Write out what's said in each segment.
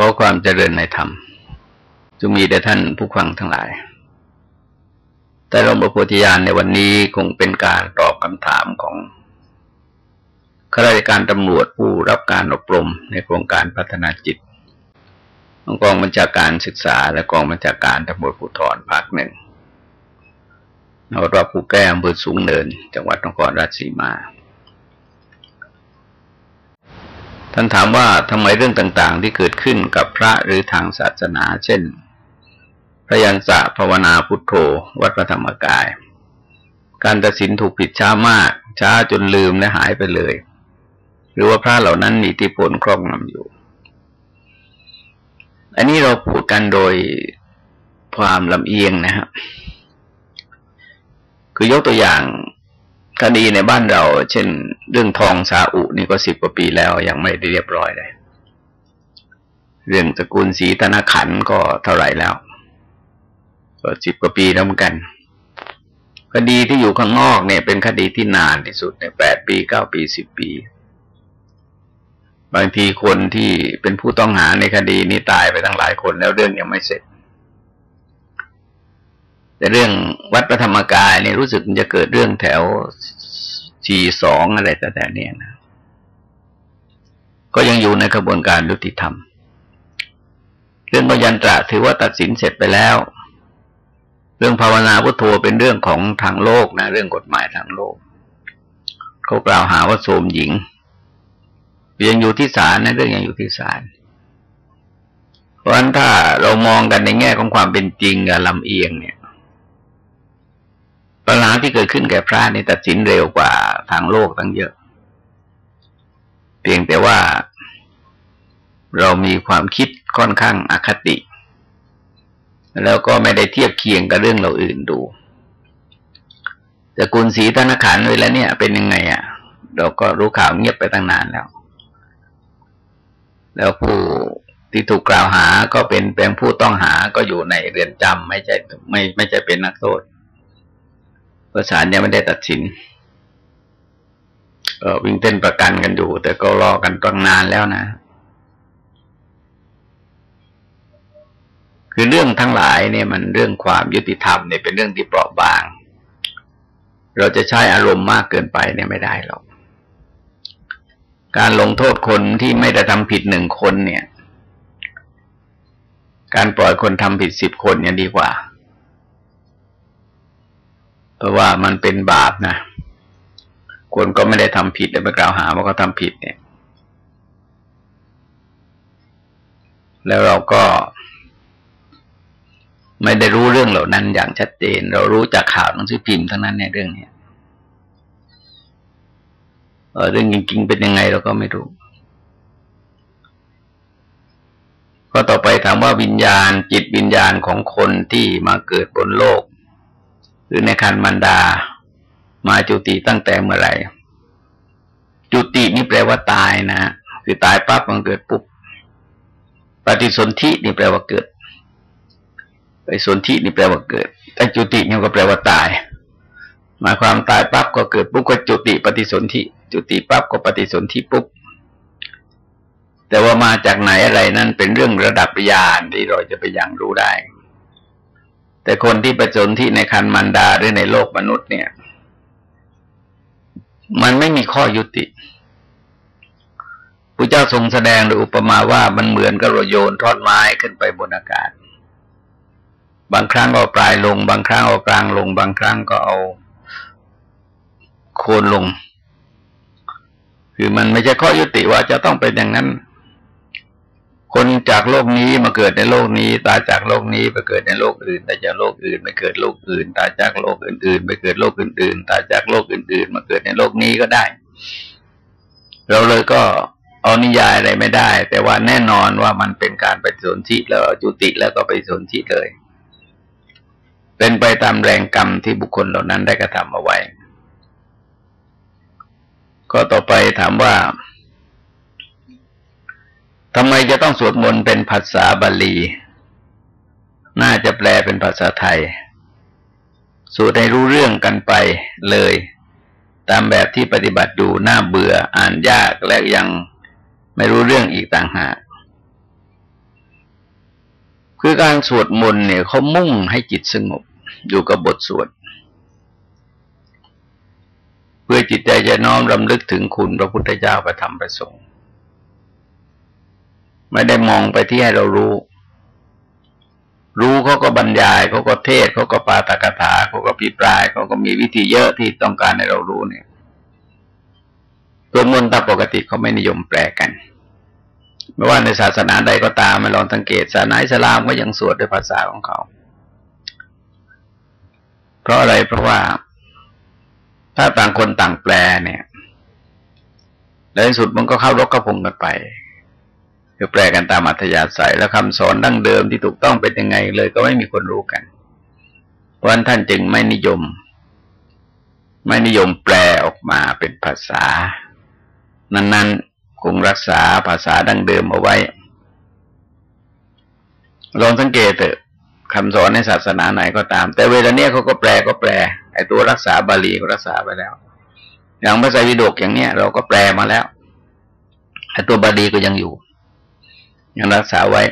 ขอความเจริญในธรรมจงมีแด่ท่านผู้ฟังทั้งหลาย แต่รมประโพธิญาณในวันนี้คงเป็นการตอบคำถามของข้าราชการตำรวจผู้รับการอบรมในโครงการพัฒนาจิตองกองบัญชาการศึกษา และกองบัญชาการตำรวจภูธรภาคหนึ่งนวัดว่าผู้แก้อำเภอสูงเนิน จังหวัดนครราชสีมา ท่านถามว่าทำไมเรื่องต่าง ๆ ที่เกิดขึ้นกับพระหรือทางศาสนา เช่น พระยัญสะภาวนาพุทโธวัดพระธรรมกาย การตัดสินถูกผิดช้ามาก ช้าจนลืมและหายไปเลย หรือว่าพระเหล่านั้นมีอิทธิพลครอบงำอยู่ อันนี้เราพูดกันโดยความลำเอียงนะครับคือยกตัวอย่าง คดีในบ้านเรา เช่น เรื่องทองซาอุนี่ก็สิบกว่าปีแล้วยังไม่ได้เรียบร้อยเลย เรื่องตระกูลสีธนาขันก็เท่าไหร่แล้ว ก็สิบกว่าปีแล้วเหมือนกัน คดีที่อยู่ข้างนอกเนี่ย เป็นคดีที่นานที่สุดในแปดปีเก้าปีสิบปี บางทีคนที่เป็นผู้ต้องหาในคดีนี้ตายไปตั้งหลายคนแล้วเรื่องยังไม่เสร็จ แต่เรื่องวัดพระธรรมกายนี่รู้สึกมันจะเกิดเรื่องแถวจีสองอะไรแต่แต่เนี่ยนะก็ยังอยู่ในกระบวนการยุติธรรม เรื่องพยันตระถือว่าตัดสินเสร็จไปแล้ว เรื่องภาวนาพุทโธเป็นเรื่องของทางโลกนะ เรื่องกฎหมายทางโลก เขากล่าวหาว่าโสมหญิงยังอยู่ที่ศาลนะเรื่องยังอยู่ที่ศาลเพราะฉะนั้นถ้าเรามองกันในแง่ของความเป็นจริงกับลำเอียงเนี่ย ปัญหาที่เกิดขึ้นแก่พระนี่ตัดสินเร็วกว่าทางโลกตั้งเยอะ เพียงแต่ว่าเรามีความคิดค่อนข้างอคติ แล้วก็ไม่ได้เทียบเคียงกับเรื่องเราอื่นดู แต่กุลศรีธนาคารเลยแล้วเนี่ยเป็นยังไงอะ่ะ เราก็รู้ข่าวเงียบไปตั้งนานแล้ว แล้วผู้ที่ถูกกล่าวหาก็เป็นเป็นผู้ต้องหาก็อยู่ในเรือนจำไม่ใช่ไม่ไม่ใช่เป็นนักโทษ ประสานยังไม่ได้ตัดสินก็วิ่งเต้นประกันกันอยู่ แต่ก็รอกันตั้งนานแล้วนะ คือเรื่องทั้งหลายเนี่ยมันเรื่องความยุติธรรมเนี่ยเป็นเรื่องที่เปราะบาง เราจะใช้อารมณ์มากเกินไปเนี่ยไม่ได้หรอก การลงโทษคนที่ไม่ได้ทำผิดหนึ่งคนเนี่ย การปล่อยคนทำผิดสิบคนเนี่ยดีกว่า เพราะว่ามันเป็นบาปนะคนก็ไม่ได้ทำผิดแต่ไปกล่าวหาว่าเขาทาผิดเนี่ย แล้วเราก็ ไม่ได้รู้เรื่องเหล่านั้นอย่างชัดเจน เรารู้จากข่าวหนังสือพิมพ์ทั้งนั้นในเรื่องเนี้เรื่องจริงๆเป็นยังไงเราก็ไม่รู้ก็ต่อไปถามว่าวิญญาณจิตวิญญาณของคนที่มาเกิดบนโลก หรือในคันมันดา มาจุติตั้งแต่เมื่อไหร่ จุตินี่แปลว่าตายนะคือตายปั๊บมันเกิดปุ๊บปฏิสนธินี่แปลว่าเกิดไปสนธินี่แปลว่าเกิดแต่จุตินี่ก็แปลว่าตาย หมายความตายปั๊บก็เกิดปุ๊บก็จุติปฏิสนธิจุติปั๊บก็ปฏิสนธิปุ๊บแต่ว่ามาจากไหนอะไรนั้นเป็นเรื่องระดับญาณที่เราจะไปยังรู้ได้ แต่คนที่ประจนที่ในคันมันดาหรือในโลกมนุษย์เนี่ย มันไม่มีข้อยุติพระเจ้าทรงแสดงโดยอุปมาว่ามันเหมือนกับเราโยนทอดไม้ขึ้นไปบนอากาศ บางครั้งเอาปลายลง บางครั้งเอากลางลง บางครั้งก็เอาโคนลง คือมันไม่ใช่ข้อยุติว่าจะต้องเป็นอย่างนั้น คนจากโลกนี้มาเกิดในโลกนี้ ตายจากโลกนี้ไปเกิดในโลกอื่นตายจากโลกอื่นไปเกิดโลกอื่น ตายจากโลกอื่น ๆ ไปเกิดโลกอื่น ๆ ตายจากโลกอื่น ๆ มาเกิดในโลกนี้ก็ได้ เราเลยก็เอานิยายอะไรไม่ได้ แต่ว่าแน่นอนว่ามันเป็นการไปสนธิแล้วจุติแล้วก็ไปสนธิเลย เป็นไปตามแรงกรรมที่บุคคลเหล่านั้นได้กระทำเอาไว้ ก็ต่อไปถามว่า ทำไมจะต้องสวดมนต์เป็นภาษาบาลี น่าจะแปลเป็นภาษาไทย สวดให้รู้เรื่องกันไปเลย ตามแบบที่ปฏิบัติดูน่าเบื่ออ่านยากและยังไม่รู้เรื่องอีกต่างหาก คือการสวดมนต์เนี่ยเขามุ่งให้จิตสงบอยู่กับบทสวด เพื่อจิตใจจะน้อมรำลึกถึงคุณพระพุทธเจ้าประธรรมประสงค์ ไม่ได้มองไปที่ให้เรารู้ รู้เขาก็บรรยายเขาก็เทศเขาก็ปาตกถาเขาก็พิปรายเขาก็มีวิธีเยอะที่ต้องการให้เรารู้เนี่ยตัวมนต์ตามปกติเขาไม่นิยมแปลกันไม่ว่าในศาสนาใดก็ตามมาลองสังเกตศาสนาอิสลามก็ยังสวดด้วยภาษาของเขา เพราะอะไรเพราะว่า ถ้าต่างคนต่างแปลเนี่ยในสุดมันก็เข้ารกกระพงกันไป คือแปลกันตามอัธยาศัยแล้วคำสอนดั้งเดิมที่ถูกต้องเป็นยังไงเลยก็ไม่มีคนรู้กัน เพราะฉะนั้นท่านจึงไม่นิยม ไม่นิยมแปลออกมาเป็นภาษา นั้นๆคงรักษาภาษาดั้งเดิมเอาไว้ ลองสังเกตเถอะคำสอนในศาสนาไหนก็ตาม แต่เวลาเนี้ยเขาก็แปลก็แปล ไอ้ตัวรักษาบาลีก็รักษาไปแล้ว อย่างพระไตรปิฎกอย่างเนี้ยเราก็แปลมาแล้วไอ้ตัวบาลีก็ยังอยู่ ยังรักษาไว้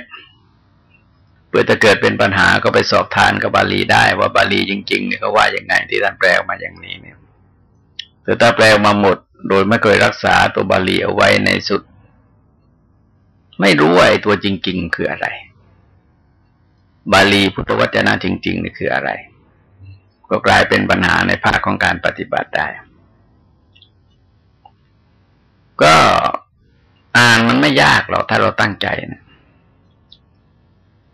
เพื่อจะเกิดเป็นปัญหาก็ไปสอบทานกับบาลีได้ ว่าบาลีจริงๆเนี่ยเขาว่าอย่างไงที่ท่านแปลมาอย่างนี้เนี่ยแต่ถ้าแปลมาหมด โดยไม่เคยรักษาตัวบาลีเอาไว้ในสุด ไม่รู้ว่าไอ้ตัวจริง ๆ คืออะไร บาลีพุทธวจนะจริงๆนี่คืออะไร ก็กลายเป็นปัญหาในภาคของการปฏิบัติได้ก็ ยากหรอกถ้าเราตั้งใจนะ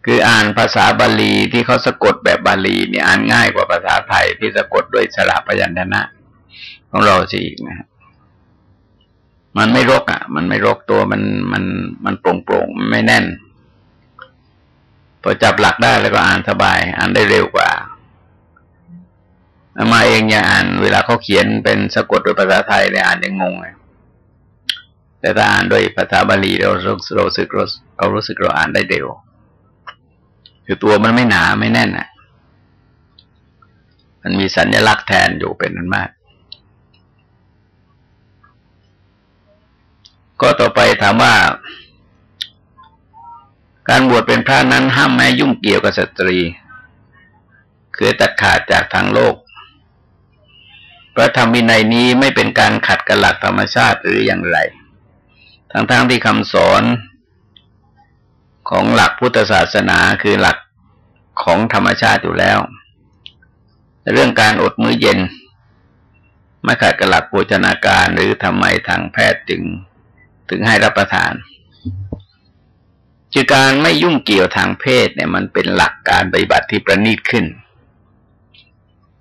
คืออ่านภาษาบาลีที่เขาสะกดแบบบาลีเนี่ยอ่านง่ายกว่าภาษาไทยที่สะกดด้วยสระพยัญชนะ ของเราสิอีกนะมันไม่รกอะ มันไม่รกตัวมันมันมันโปร่งโปร่งไม่แน่นพอจับหลักได้แล้วก็อ่านสบาย อ่านได้เร็วกว่ามาเองอย่าอ่าน เวลาเขาเขียนเป็นสะกดโดยภาษาไทยเลยอ่านยังงงเลย แต่ถ้าอ่านโดยภาษาบาลีเราเราสึกเราเรารู้สึกเราอ่านได้เร็ว คือตัวมันไม่หนาไม่แน่นอะ มันมีสัญลักษณ์แทนอยู่เป็นนั้นมาก ก็ต่อไปถามว่า การบวชเป็นพระนั้นห้ามไม่ยุ่งเกี่ยวกับสตรี คือตัดขาดจากทางโลกพระธรรมวินัยนี้ไม่เป็นการขัดกับหลักธรรมชาติหรืออย่างไร ทั้งๆทที่คำสอนของหลักพุทธศาสนาคือหลักของธรรมชาติอยู่แล้ว เรื่องการอดมื้อเย็น ไม่ขัดกับหลักโภชนาการหรือทำไมทางแพทย์จึงถึงให้รับประทานคือการไม่ยุ่งเกี่ยวทางเพศเนี่ยมันเป็นหลักการปฏิบัติที่ประณีตขึ้น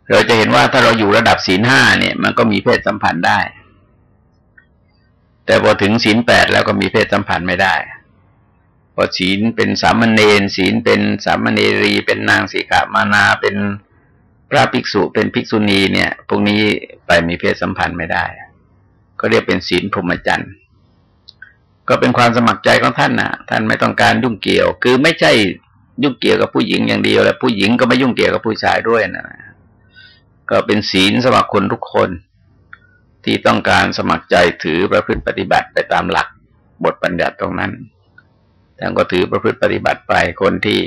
เราจะเห็นว่าถ้าเราอยู่ระดับศีลห้าเนี่ย มันก็มีเพศสัมพันธ์ได้ แต่พอถึงศีลแปดแล้วก็มีเพศสัมพันธ์ไม่ได้พอศีลเป็นสามเณรศีลเป็นสามเณรีเป็นนางสีขามานาเป็นพระภิกษุเป็นภิกษุณีเนี่ย พวกนี้ไปมีเพศสัมพันธ์ไม่ได้ ก็เรียกเป็นศีลพรหมจรรย์ก็เป็นความสมัครใจของท่านนะท่านไม่ต้องการยุ่งเกี่ยว คือไม่ใช่ยุ่งเกี่ยวกับผู้หญิงอย่างเดียว และผู้หญิงก็ไม่ยุ่งเกี่ยวกับผู้ชายด้วยนะก็เป็นศีลสมัครคนทุกคน ที่ต้องการสมัครใจถือประพฤติปฏิบัติไปตามหลักบทบัญญัติตรงนั้นท่านก็ถือประพฤติปฏิบัติไปคนที่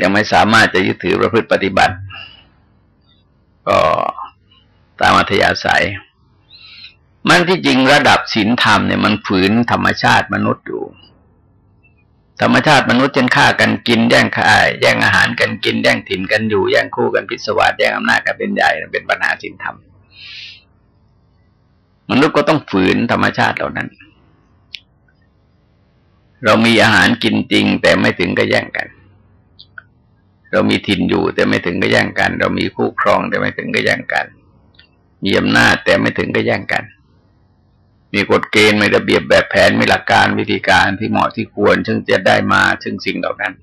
ยังไม่สามารถจะยึดถือประพฤติปฏิบัติ ก็ตามอัธยาศัย มันที่จริงระดับศีลธรรมเนี่ยมันฝืนธรรมชาติมนุษย์อยู่ ธรรมชาติมนุษย์เช่นฆ่ากันกินแย่งข่ายแย่งอาหารกันกินแย่งถิ่นกันอยู่แย่งคู่กันพิศวาสแย่งอำนาจกันเป็นใหญ่เป็นปัญหาศีลธรรมมนุษย์ก็ต้องฝืนธรรมชาติเหล่านั้น เรามีอาหารกินจริง แต่ไม่ถึงก็แย่งกัน เรามีถิ่นอยู่ แต่ไม่ถึงก็แย่งกัน เรามีคู่ครองแต่ไม่ถึงก็แย่งกันมีอำนาจแต่ไม่ถึงก็แย่งกัน มีกฎเกณฑ์มีระเบียบแบบแผนมีหลักการวิธีการที่เหมาะที่ควร ซึ่งจะได้มาซึ่งสิ่งเหล่านั้น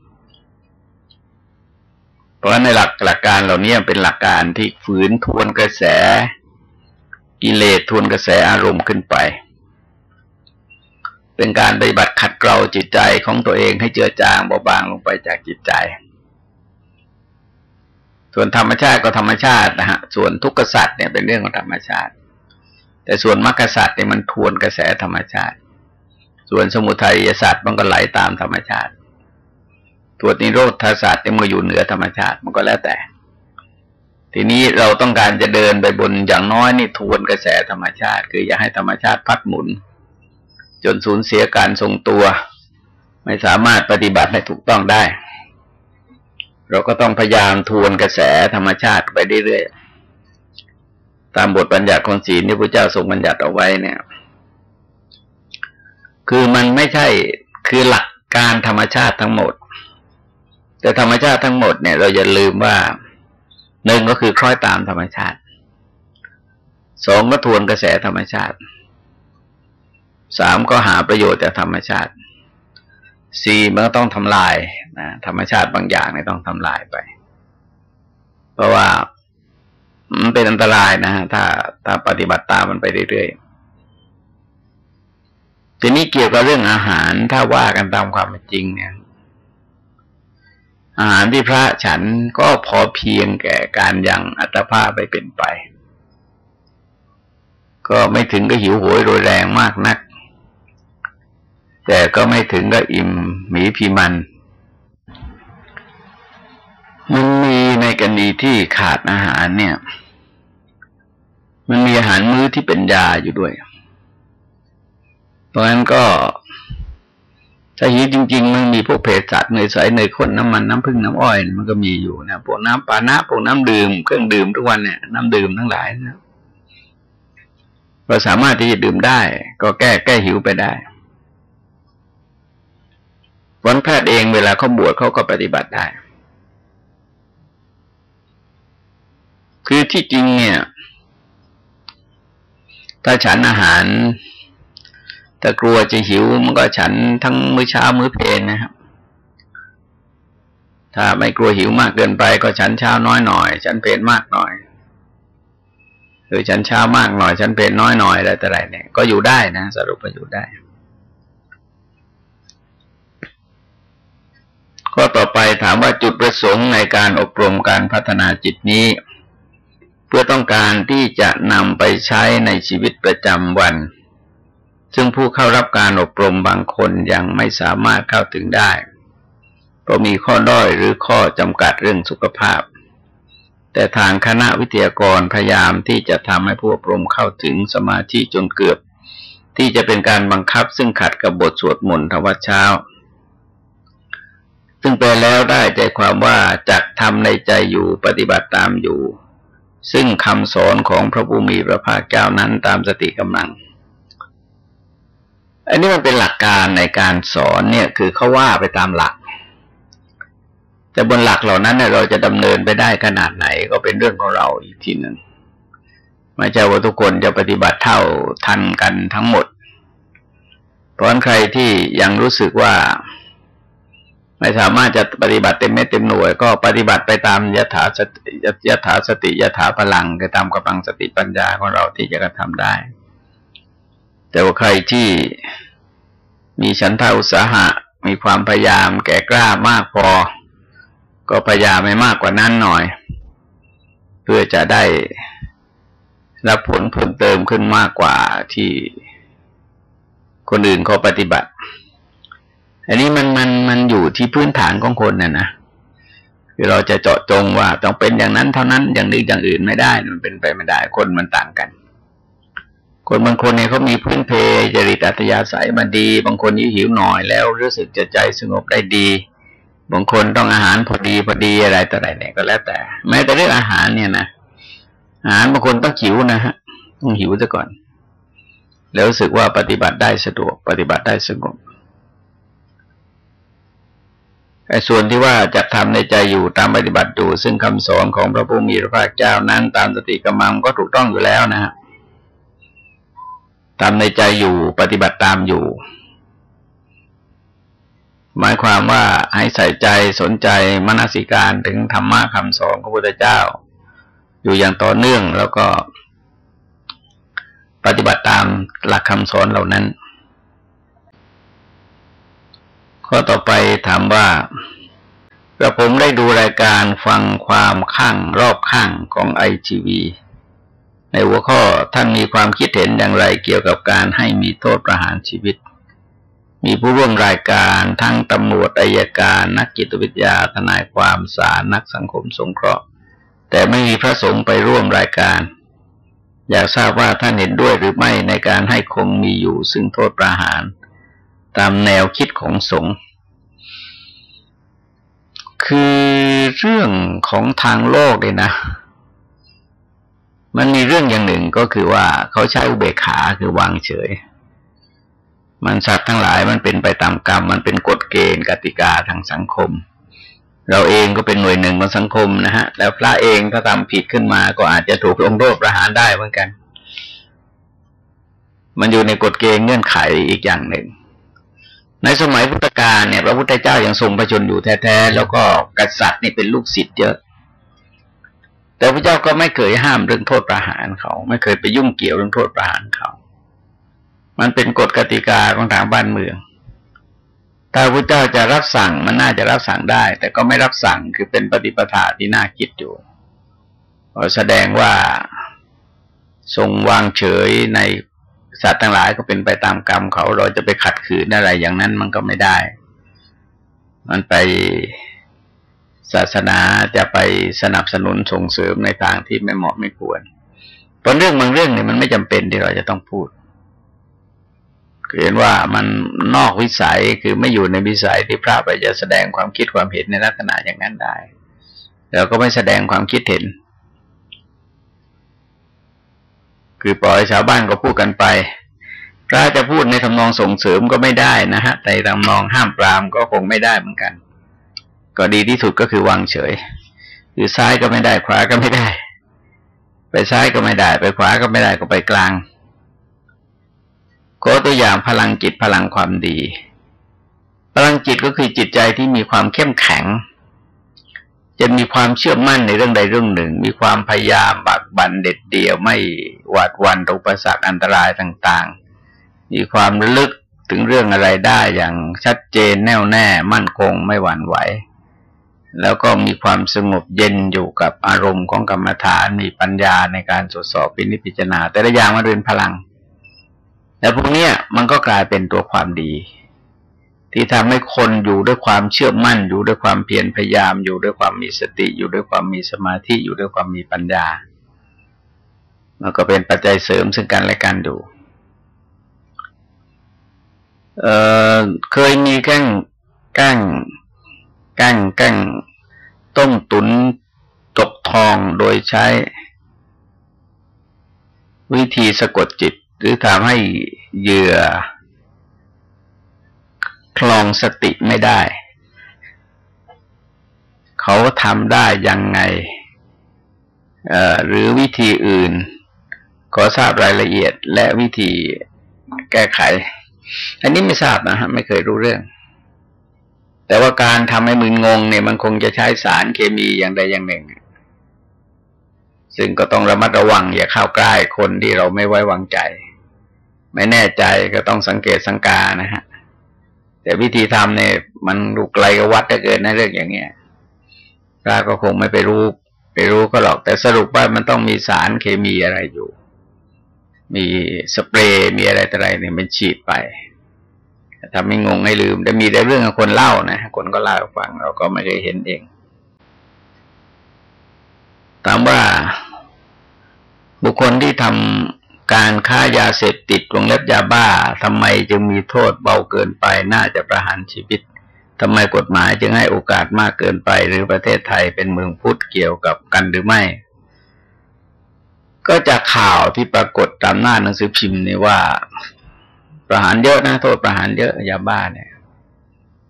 เพราะในหลักหลักการเหล่านี้เป็นหลักการที่ฝืนทวนกระแส กิเลสทวนกระแสอารมณ์ขึ้นไป เป็นการปฏิบัติขัดเกลาจิตใจของตัวเองให้เจือจางเบาบางลงไปจากจิตใจ ส่วนธรรมชาติก็ธรรมชาตินะฮะส่วนทุกข์สัตว์เนี่ยเป็นเรื่องของธรรมชาติ แต่ส่วนมรรคศาสตร์เนี่ยมันทวนกระแสธรรมชาติ ส่วนสมุทัยศาสตร์มันก็ไหลตามธรรมชาติตัวนิโรธศาสตร์เนี่ยมันอยู่เหนือธรรมชาติมันก็แล้วแต่ ทีนี้เราต้องการจะเดินไปบนอย่างน้อยนี่ทวนกระแสธรรมชาติ คืออย่าให้ธรรมชาติพัดหมุน จนสูญเสียการทรงตัว ไม่สามารถปฏิบัติให้ถูกต้องได้ เราก็ต้องพยายามทวนกระแสธรรมชาติไปเรื่อยๆ ตามบทบัญญัติของศีลที่พระเจ้าทรงบัญญัติเอาไว้เนี่ย คือมันไม่ใช่คือหลักการธรรมชาติทั้งหมด แต่ธรรมชาติทั้งหมดเนี่ย เราอย่าลืมว่าหนึ่งก็คือคล้อยตามธรรมชาติสองก็ทวนกระแสธรรมชาติสามก็หาประโยชน์จากธรรมชาติสี่มันก็ต้องทำลายนะธรรมชาติบางอย่างเนี่ยต้องทำลายไป เพราะว่า มันเป็นอันตรายนะฮะถ้าถ้าปฏิบัติตามมันไปเรื่อยๆทีนี้เกี่ยวกับเรื่องอาหารถ้าว่ากันตามความเป็นจริงเนี่ย อาหารที่พระฉันก็พอเพียงแก่การยังอัตภาพไปเป็นไป ก็ไม่ถึงก็หิวโหยโรยแรงมากนัก แต่ก็ไม่ถึงกับอิ่มหมีพีมันมันมีในกรณีที่ขาดอาหารเนี่ย มันมีอาหารมื้อที่เป็นยาอยู่ด้วย เพราะฉะนั้นก็ถ้าหิวจริง ๆ มันมีพวกเภสัชเนยใสเนยข้นน้ำมันน้ำผึ้งน้ำอ้อย มันก็มีอยู่นะพวกน้ำปานะพวกน้ำดื่มเครื่องดื่มทุกวันเนี่ยน้ำดื่มทั้งหลายนะเราสามารถที่จะดื่มได้ ก็แก้แก้หิวไปได้วันแพทย์เองเวลาเขาบวชเขาก็ปฏิบัติได้ คือที่จริงเนี่ย ถ้าฉันอาหารถ้ากลัวจะหิวมันก็ฉันทั้งมื้อเช้ามื้อเพลนนะครับ ถ้าไม่กลัวหิวมากเกินไป ก็ฉันเช้าน้อยหน่อย ฉันเพลนมากหน่อยหรือฉันเช้ามากหน่อย ฉันเพลนน้อยหน่อยอะไรแต่ไรเนี่ยก็อยู่ได้นะสรุปว่าอยู่ได้ก็ต่อไปถามว่าจุดประสงค์ในการอบรมการพัฒนาจิตนี้ พื่อต้องการที่จะนำไปใช้ในชีวิตประจำวัน ซึ่งผู้เข้ารับการอบรมบางคนยังไม่สามารถเข้าถึงได้ เพราะมีข้อด้อยหรือข้อจำกัดเรื่องสุขภาพ แต่ทางคณะวิทยากรพยายามที่จะทำให้ผู้อบรมเข้าถึงสมาธิจนเกือบ ที่จะเป็นการบังคับซึ่งขัดกับบทสวดมนต์ทวัชเช้า ซึ่งแปลแล้วได้ใจความว่าจักทำในใจอยู่ปฏิบัติตามอยู่ ซึ่งคำสอนของพระผู้มีพระภาคเจ้านั้นตามสติกำลัง อันนี้มันเป็นหลักการในการสอนเนี่ยคือเขาว่าไปตามหลัก แต่บนหลักเหล่านั้นเราจะดำเนินไปได้ขนาดไหนก็เป็นเรื่องของเราอีกทีหนึ่งไม่ใช่ว่าทุกคนจะปฏิบัติเท่าทันกันทั้งหมด เพราะใครที่ยังรู้สึกว่า ไม่สามารถจะปฏิบัติเต็มเม็ดเต็มหน่วย ก็ปฏิบัติไปตามยถาสติยถาสติยถาพลังไปตามกำลังสติปัญญาของเราที่จะกระทำได้ แต่ว่าใครที่มีฉันทาอุตสาหะ มีความพยายามแก่กล้ามากพอ ก็พยายามไม่มากกว่านั้นหน่อย เพื่อจะได้รับผลเพิ่มเติมขึ้นมากกว่าที่คนอื่นเขาปฏิบัติ อันนี้มันมันมันอยู่ที่พื้นฐานของคนน่ะนะคือเราจะเจาะจงว่าต้องเป็นอย่างนั้นเท่านั้นอย่างนี้อย่างอื่นไม่ได้ มันเป็นไปไม่ได้คนมันต่างกัน คนบางคนเนี่ยเขามีพื้นเพจริตอัตยาศัยมาดี บางคนยิ่หิวหน่อยแล้วรู้สึกจะใจสงบได้ดี บางคนต้องอาหารพอดีพอดีอะไรต่ออะไรเนี่ยก็แล้วแต่ แม้แต่เรื่องอาหารเนี่ยนะอาหารบางคนต้องหิวนะฮะต้องหิวซะก่อน แล้วรู้สึกว่าปฏิบัติได้สะดวก ปฏิบัติได้สงบ ส่วนที่ว่าจะทำในใจอยู่ตามปฏิบัติอยู่ซึ่งคำสอนของพระผู้มีพระภาคเจ้านั้น ตามสติกำลังก็ถูกต้องอยู่แล้วนะฮะทำในใจอยู่ปฏิบัติตามอยู่ หมายความว่าให้ใส่ใจสนใจมนสิการถึงธรรมะคำสอนของพระพุทธเจ้า อยู่อย่างต่อเนื่องแล้วก็ ปฏิบัติตามหลักคำสอนเหล่านั้น ข้อต่อไปถามว่ากระผมได้ดูรายการฟังความข้างรอบข้างของไอทีวีในหัวข้อท่านมีความคิดเห็นอย่างไรเกี่ยวกับการให้มีโทษประหารชีวิต มีผู้ร่วมรายการทั้งตำรวจอายการ นักจิตวิทยาทนายความศาลนักสังคมสงเคราะห์ แต่ไม่มีพระสงฆ์ไปร่วมรายการ อยากทราบว่าท่านเห็นด้วยหรือไม่ในการให้คงมีอยู่ซึ่งโทษประหาร ตามแนวคิดของสงฆ์คือเรื่องของทางโลกเลยนะ มันมีเรื่องอย่างหนึ่งก็คือว่าเขาใช้อุเบกขาคือวางเฉย มันสัตว์ทั้งหลายมันเป็นไปตามกรรม มันเป็นกฎเกณฑ์กติกาทางสังคม เราเองก็เป็นหน่วยหนึ่งของสังคมนะฮะ แล้วพระเองถ้าทำผิดขึ้นมาก็อาจจะถูกลงโทษประหารได้เหมือนกัน มันอยู่ในกฎเกณฑ์เงื่อนไขอีกอย่างหนึ่ง ในสมัยพุทธกาลเนี่ยพระพุทธเจ้ายังทรงประชนอยู่แท้ๆแล้วก็กษัตริย์นี่เป็นลูกศิษย์เยอะ แต่พระเจ้าก็ไม่เคยห้ามเรื่องโทษประหารเขา ไม่เคยไปยุ่งเกี่ยวเรื่องโทษประหารเขา มันเป็นกฎกติกาของทางบ้านเมืองถ้าพระเจ้าจะรับสั่งมันน่าจะรับสั่งได้ แต่ก็ไม่รับสั่งคือเป็นปฏิปทาที่น่าคิดอยู่แสดงว่าทรงวางเฉยใน สัตว์ทั้งหลายก็เป็นไปตามกรรมเขาเราจะไปขัดขืนอะไรอย่างนั้นมันก็ไม่ได้ มันไปศาสนาจะไปสนับสนุนส่งเสริมในทางที่ไม่เหมาะไม่ควรเพราะเรื่องบางเรื่องเนี่ยมันไม่จำเป็นที่เราจะต้องพูดเห็นว่ามันนอกวิสัยคือไม่อยู่ในวิสัยที่พระไปจะแสดงความคิดความเห็นในลักษณะอย่างนั้นได้เราก็ไม่แสดงความคิดเห็น คือปล่อยชาวบ้านก็พูดกันไป พระจะพูดในทำนองส่งเสริมก็ไม่ได้นะฮะ แต่ทำนองห้ามปรามก็คงไม่ได้เหมือนกัน ก็ดีที่สุดก็คือวางเฉย คือซ้ายก็ไม่ได้ขวาก็ไม่ได้ ไปซ้ายก็ไม่ได้ ไปขวาก็ไม่ได้ก็ไปกลางก็ตัวอย่างพลังจิตพลังความดี พลังจิตก็คือจิตใจที่มีความเข้มแข็ง จะมีความเชื่อมั่นในเรื่องใดเรื่องหนึ่ง มีความพยายามบักบันเด็ดเดี่ยวไม่หวาดวันอุปสรรคอันตรายต่างๆ มีความลึกถึงเรื่องอะไรได้อย่างชัดเจนแน่วแน่มั่นคงไม่หวั่นไหว แล้วก็มีความสงบเย็นอยู่กับอารมณ์ของกรรมฐานมีปัญญาในการตรวจสอบปินิพิจารณา แต่ละอย่างมันเป็นพลังแต่พวกนี้มันก็กลายเป็นตัวความดี ที่ทำให้คนอยู่ด้วยความเชื่อมั่น อยู่ด้วยความเพียรพยายาม อยู่ด้วยความมีสติ อยู่ด้วยความมีสมาธิ อยู่ด้วยความมีปัญญามันก็เป็นปัจจัยเสริมซึ่งกันและกันอยู่เอ่อเคยมีแก้งแก้งแก้งแก้งต้มตุนตกทองโดยใช้ วิธีสะกดจิต หรือทำให้เหยื่อ คลองสติไม่ได้ เขาทำได้ยังไง หรือวิธีอื่น ขอทราบรายละเอียดและวิธีแก้ไข อันนี้ไม่ทราบนะฮะไม่เคยรู้เรื่อง แต่ว่าการทำให้มึนงงเนี่ยมันคงจะใช้สารเคมีอย่างใดอย่างหนึ่ง ซึ่งก็ต้องระมัดระวัง อย่าเข้าใกล้คนที่เราไม่ไว้วางใจ ไม่แน่ใจก็ต้องสังเกตสังกานะฮะ แต่วิธีทำเนี่ย มันลูกไกลกับวัดจะเกินนะเรื่องอย่างเงี้ยพระก็คงไม่ไปรู้ไปรู้ก็หรอก แต่สรุปว่ามันต้องมีสารเคมีอะไรอยู่ มีสเปรย์มีอะไรต่ออะไรเนี่ยมันฉีดไปทำให้งงให้ลืม แต่มีแต่เรื่องของคนเล่านะคนก็เล่าฟัง เราก็ไม่เคยเห็นเองถามว่าบุคคลที่ทำ การค้ายาเสพติดวงเล็บยาบ้าทำไมจึงมีโทษเบาเกินไปน่าจะประหารชีวิตทำไมกฎหมายจึงให้โอกาสมากเกินไป หรือประเทศไทยเป็นเมืองพุทธเกี่ยวกับกันหรือไม่ ก็จากข่าวที่ปรากฏตามหน้าหนังสือพิมพ์นี่ว่า ประหารเยอะนะโทษประหารเยอะยาบ้าเนี่ย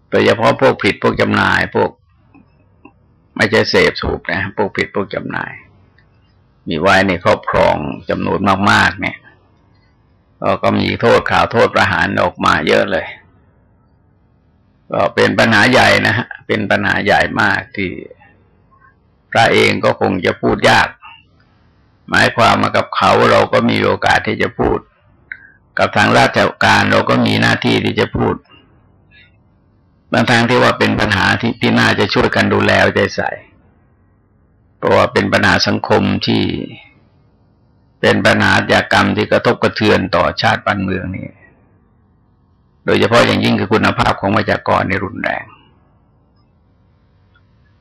โดยเฉพาะพวกผิดพวกจำหน่ายพวกไม่ใช่เสพสูบนะพวกผิดพวกจำหน่าย มีไว้ในครอบครองจำนวนมาก ๆ เนี่ยก็มีโทษข่าวโทษประหารออกมาเยอะเลย ก็เป็นปัญหาใหญ่นะฮะเป็นปัญหาใหญ่มากที่พระเองก็คงจะพูดยาก หมายความมากับเขาเราก็มีโอกาสที่จะพูด กับทางราชการเราก็มีหน้าที่ที่จะพูดบางทางที่ว่าเป็นปัญหาที่ที่น่าจะช่วยกันดูแลใจใส่ พราะว่าเป็นปัญหาสังคมที่เป็นปัญหาจากรรมที่กระทบกระเทือนต่อชาติบ้านเมืองนี่ โดยเฉพาะอย่างยิ่งคือคุณภาพของวจากรในรุนแรง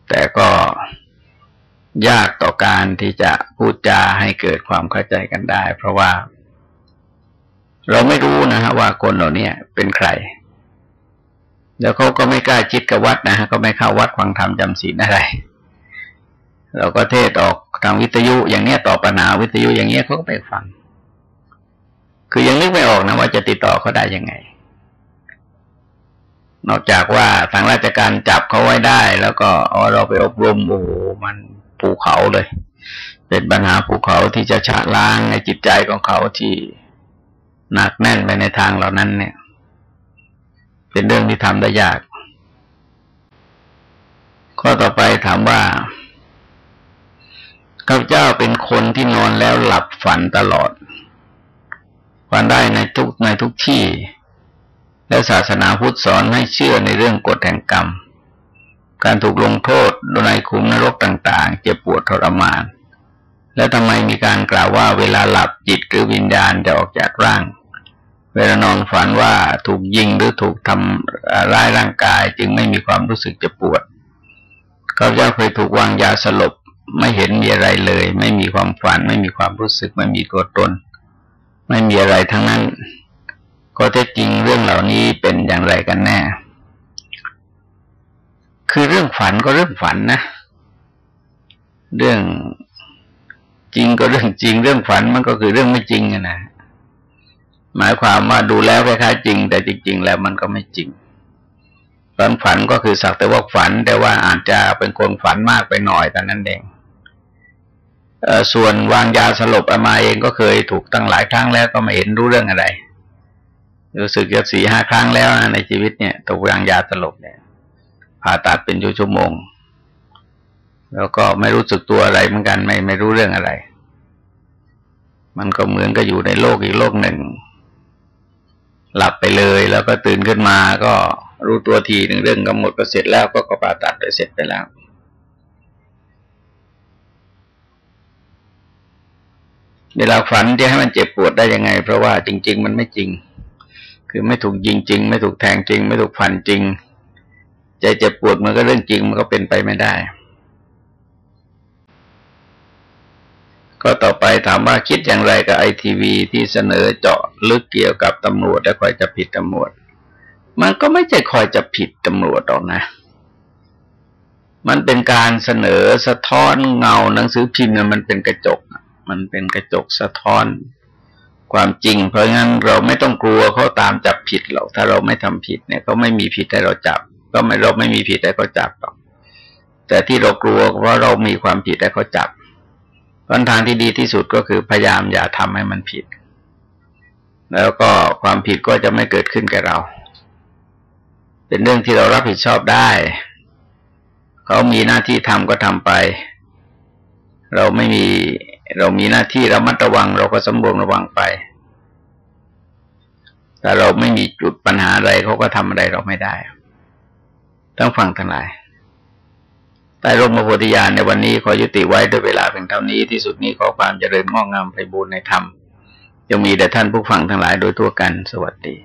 แต่ก็ยากต่อการที่จะพูดจาให้เกิดความเข้าใจกันได้ เพราะว่า เราไม่รู้นะฮะว่าคนเหล่านี้เป็นใคร แล้วเขาก็ไม่กล้าจิตกับวัดนะฮะก็ไม่เข้าวัดฟังธรรมจำศีลอะไร เราก็เทศออกทางวิทยุอย่างเนี้ยต่อปัญหาวิทยุอย่างเงี้ยเขาก็ไปฟัง คือยังนึกไม่ออกนะว่าจะติดต่อเขาได้ยังไง นอกจากว่าทางราชการจับเขาไว้ได้ แล้วก็เอาเราไปอบรมโอ้โหมันภูเขาเลย เป็นปัญหาภูเขาที่จะชะล้างในจิตใจของเขาที่หนักแน่นไปในทางเหล่านั้นเนี่ย เป็นเรื่องที่ทำได้ยาก ข้อต่อไปถามว่า ข้าพเจ้าเป็นคนที่นอนแล้วหลับฝันตลอด ฝันได้ในทุกในทุกที่ และศาสนาพุทธสอนให้เชื่อในเรื่องกฎแห่งกรรม การถูกลงโทษในขุมนรกต่าง ๆ เจ็บปวดทรมาน แล้วทำไมมีการกล่าวว่าเวลาหลับจิตหรือวิญญาณจะออกจากร่าง เวลานอนฝันว่าถูกยิงหรือถูกทำร้ายร่างกายจึงไม่มีความรู้สึกเจะปวดเขาจะเคยถูกวางยาสลบ ไม่เห็นมีอะไรเลย ไม่มีความฝัน ไม่มีความรู้สึก ไม่มีตัวตน ไม่มีอะไรทั้งนั้น ก็แท้จริงเรื่องเหล่านี้เป็นอย่างไรกันแน่ คือเรื่องฝันก็เรื่องฝันนะ เรื่องจริงก็เรื่องจริง เรื่องฝันมันก็คือเรื่องไม่จริงนะหมายความว่าดูแล้วคล้ายๆจริง แต่จริง ๆ แล้วมันก็ไม่จริงตอนฝันก็คือสักแต่ว่าฝัน แต่ว่าอาจจะเป็นคนฝันมากไปหน่อยแต่นั้นเอง ส่วนวางยาสลบอามาเองก็เคยถูกตั้งหลายครั้งแล้วก็ไม่เห็นรู้เรื่องอะไร รู้สึกจะสี่ห้าครั้งแล้วนะในชีวิตเนี่ยถูกวางยาสลบเนี่ยผ่าตัดเป็นชั่วโมง แล้วก็ไม่รู้สึกตัวอะไรเหมือนกันไม่ไม่รู้เรื่องอะไร มันก็เหมือนกับอยู่ในโลกอีกโลกหนึ่ง หลับไปเลยแล้วก็ตื่นขึ้นมาก็รู้ตัวทีหนึ่งเรื่องกำหนดก็เสร็จแล้วก็ก็ผ่าตัดไปเสร็จไปแล้ว เวลาฝันจะให้มันเจ็บปวดได้ยังไง เพราะว่าจริง ๆ มันไม่จริง คือไม่ถูกยิงจริง ไม่ถูกแทงจริง ไม่ถูกฟันจริงใจเจ็บปวดมันก็เรื่องจริงมันก็เป็นไปไม่ได้ ก็ต่อไปถามว่าคิดอย่างไรกับไอทีวีที่เสนอเจาะลึกเกี่ยวกับตำรวจและคอยจะผิดตำรวจ มันก็ไม่ใช่คอยจะผิดตำรวจหรอกนะ มันเป็นการเสนอสะท้อนเงาหนังสือพิมพ์มันเป็นกระจก มันเป็นกระจกสะท้อน ความจริง เพราะงั้นเราไม่ต้องกลัวเขาตามจับผิดหรอกถ้าเราไม่ทำผิดเนี่ยเขาไม่มีผิดให้เราจับ ก็ไม่เราไม่มีผิดแต่เขาจับหรอก แต่ที่เรากลัวเพราะเรามีความผิดแต่เขาจับปัญทางที่ดีที่สุดก็คือพยายามอย่าทำให้มันผิด แล้วก็ความผิดก็จะไม่เกิดขึ้นแก่เรา เป็นเรื่องที่เรารับผิดชอบได้เขามีหน้าที่ทำก็ทำไป เราไม่มี เรามีหน้าที่ระมัดระวัง เราก็สำรวมระวังไปแต่เราไม่มีจุดปัญหาอะไรเขาก็ทำอะไรเราไม่ได้ทั้งฟังทั้งหลายใต้ร่มพระโพธิญาณในวันนี้ขอยุติไว้ด้วยเวลาเพียงเท่านี้ที่สุดนี้ขอความเจริญงอกงามไปบูรณนธรรมจะมีแด่ท่านผู้ฟังทั้งหลายโดยทั่วกันสวัสดี